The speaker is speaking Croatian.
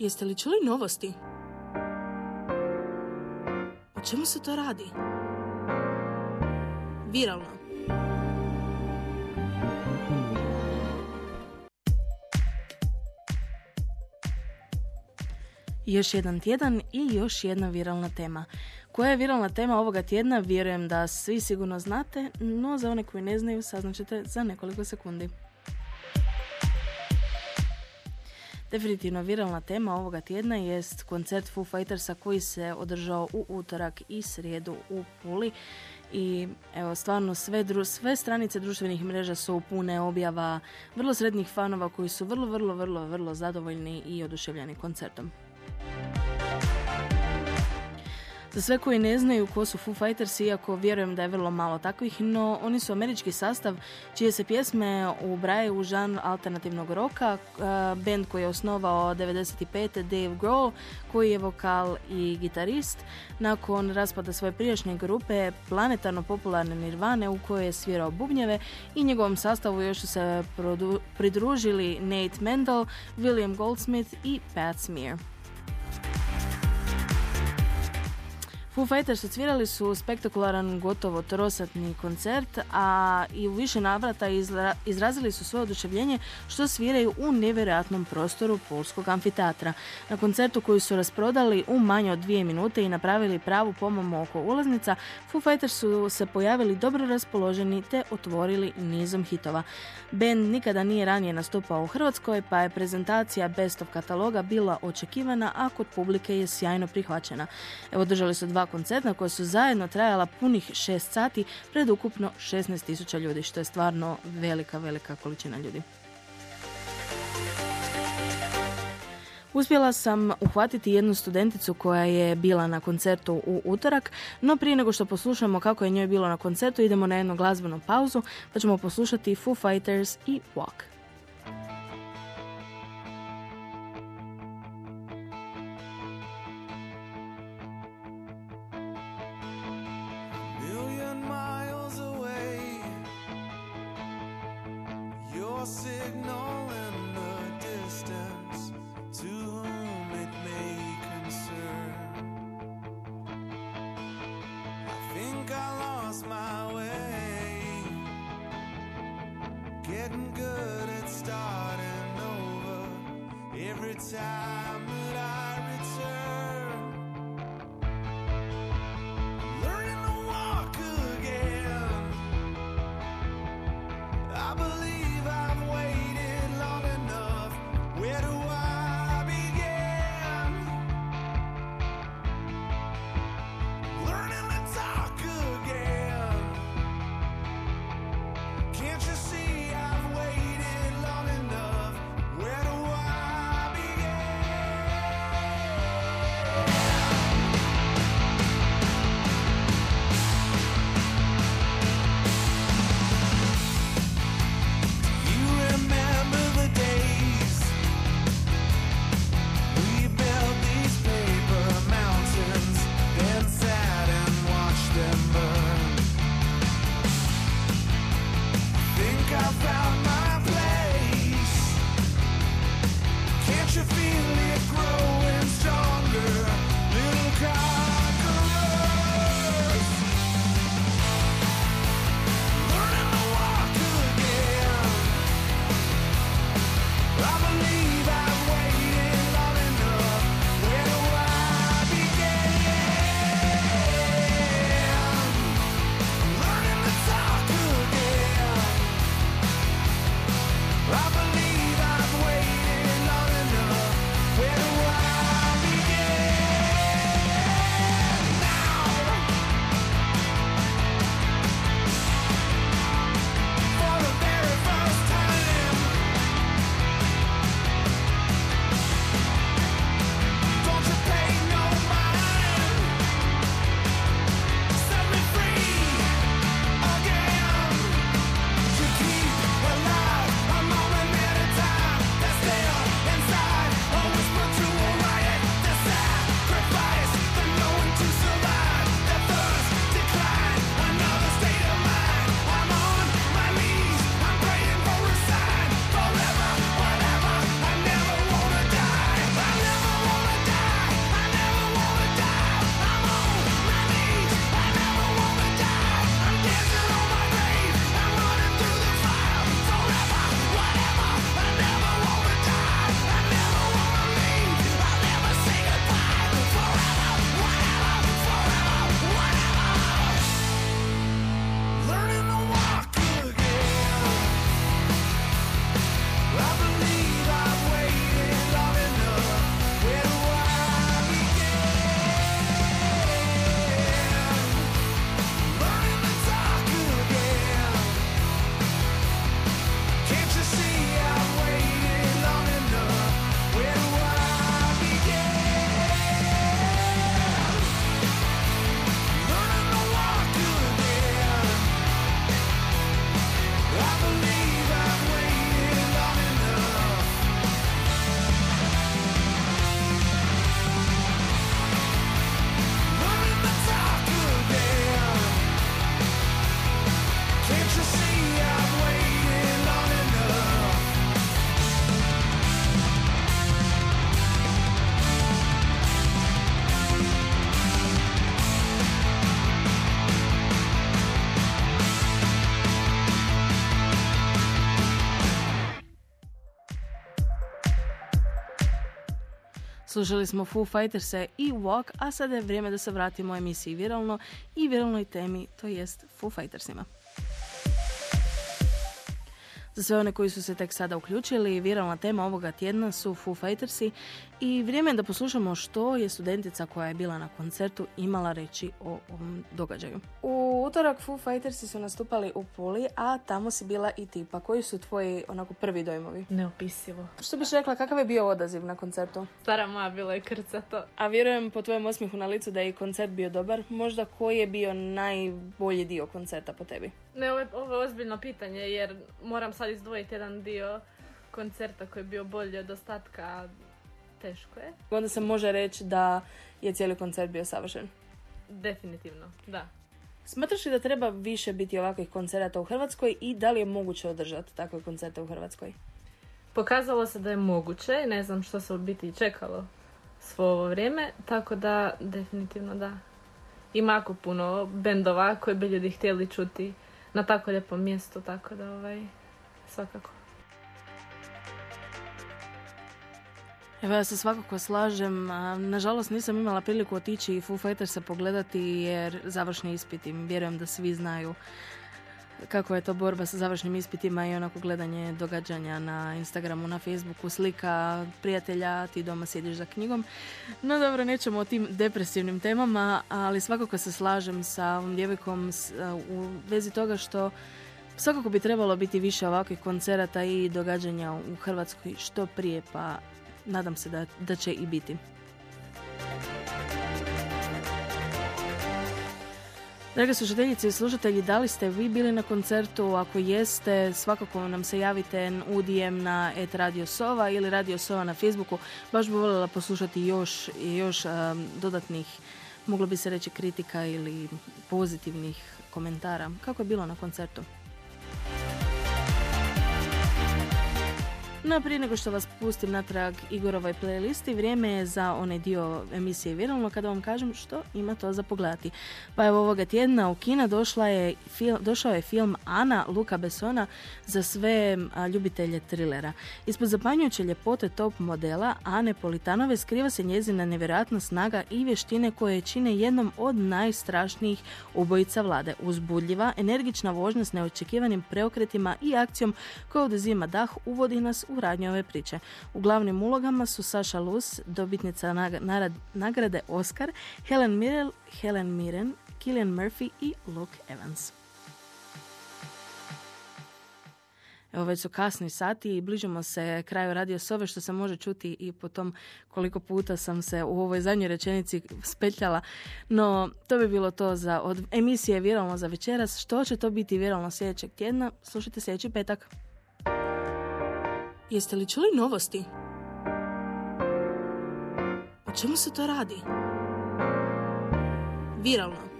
Jeste li čuli novosti? O čemu se to radi? Viralno. Još jedan tjedan i još jedna viralna tema. Koja je viralna tema ovoga tjedna, vjerujem da svi sigurno znate, no za one koji ne znaju saznaćete za nekoliko sekundi. Definitivno viralna tema ovoga tjedna jest koncert Foo Fightersa koji se održao u utorak i srijedu u Puli. I evo, stvarno sve, dru, sve stranice društvenih mreža su pune objava vrlo srednjih fanova koji su vrlo, vrlo, vrlo, vrlo zadovoljni i oduševljeni koncertom. Za sve koji ne znaju ko su Foo Fighters, iako vjerujem da je vrlo malo takvih, no oni su američki sastav čije se pjesme ubrajaju u žan alternativnog roka. Band koji je osnovao 95. Dave Grohl, koji je vokal i gitarist. Nakon raspada svoje prijašnje grupe, planetarno popularne Nirvane u kojoj je svirao bubnjeve i njegovom sastavu još su se pridružili Nate Mendel, William Goldsmith i Pat Smear. Foo Fighters odsvirali su spektakularan gotovo trosatni koncert, a i u više navrata izrazili su svoje oduševljenje što sviraju u nevjerojatnom prostoru Polskog amfiteatra. Na koncertu koji su rasprodali u manje od dvije minute i napravili pravu pomomu oko ulaznica, Foo Fighters su se pojavili dobro raspoloženi te otvorili nizom hitova. Band nikada nije ranije nastupao u Hrvatskoj, pa je prezentacija Best of kataloga bila očekivana, a kod publike je sjajno prihvaćena. Evo, držali su dva koncerta koja su zajedno trajala punih 6 sati pred ukupno 16.000 ljudi, što je stvarno velika, velika količina ljudi. Uspjela sam uhvatiti jednu studenticu koja je bila na koncertu u utorak, no prije nego što poslušamo kako je njoj bilo na koncertu, idemo na jednu glazbenu pauzu, pa ćemo poslušati Foo Fighters i Walk. getting good at starting over every time. Slušali smo Foo fighters i Walk, a sada je vrijeme da se vratimo emisiji Viralno i viralnoj temi, to jest Foo Fightersima. Za sve one koji su se tek sada uključili, viralna tema ovoga tjedna su Foo Fightersi i vrijeme je da poslušamo što je studentica koja je bila na koncertu imala reći o ovom događaju. U utorak Foo Fightersi su nastupali u Puli, a tamo si bila i ti. Pa koji su tvoji onako prvi dojmovi? Neopisivo. Što biš rekla, kakav je bio odaziv na koncertu? Stara moja bilo je krcato. A vjerujem po tvojem osmijehu na licu da je i koncert bio dobar. Možda koji je bio najbolji dio koncerta po tebi? Ne, ovo je, ovo je ozbiljno pitanje jer moram sad izdvojiti jedan dio koncerta koji je bio bolji od ostatka. Teško je. Onda se može reći da je cijeli koncert bio savršen. Definitivno, da. Smatraš li da treba više biti ovakvih koncerata u Hrvatskoj i da li je moguće održati takve koncerte u Hrvatskoj? Pokazalo se da je moguće, ne znam što se u biti čekalo svo ovo vrijeme, tako da definitivno da. Ima jako puno bendova koje bi ljudi htjeli čuti na tako lijepom mjestu, tako da ovaj, svakako. Evo ja se svakako slažem. Nažalost nisam imala priliku otići i Foo Fightersa pogledati jer završni ispiti. Vjerujem da svi znaju kako je to borba sa završnim ispitima i onako gledanje događanja na Instagramu, na Facebooku, slika prijatelja, ti doma sjediš za knjigom. No dobro, nećemo o tim depresivnim temama, ali svakako se slažem sa ovom djevojkom u vezi toga što svakako bi trebalo biti više ovakvih koncerata i događanja u Hrvatskoj što prije, pa nadam se da, da će i biti. Drage slušateljice i slušatelji, da li ste vi bili na koncertu? Ako jeste, svakako nam se javite u DM na et Radio Sova ili Radio Sova na Facebooku. Baš bi voljela poslušati još, još um, dodatnih, moglo bi se reći kritika ili pozitivnih komentara. Kako je bilo na koncertu? No prije nego što vas pustim natrag Igorovoj playlisti, vrijeme je za onaj dio emisije Viralno kada vam kažem što ima to za pogledati. Pa evo ovoga tjedna u kina došla je došao je film Ana Luka Besona za sve ljubitelje trilera. Ispod zapanjujuće ljepote top modela Ane Politanove skriva se njezina nevjerojatna snaga i vještine koje čine jednom od najstrašnijih ubojica vlade. Uzbudljiva, energična vožnja s neočekivanim preokretima i akcijom koja oduzima dah uvodi nas u radnju ove priče. U glavnim ulogama su Saša Luz, dobitnica nagrade Oscar, Helen Mirren, Helen Mirren, Killian Murphy i Luke Evans. Evo već su kasni sati i bližimo se kraju radio sove što se može čuti i po tom koliko puta sam se u ovoj zadnjoj rečenici spetljala. No, to bi bilo to za od emisije Viralno za večeras. Što će to biti viralno sljedećeg tjedna? Slušajte sljedeći petak. Jeste li čuli novosti? O čemu se to radi? Viralno.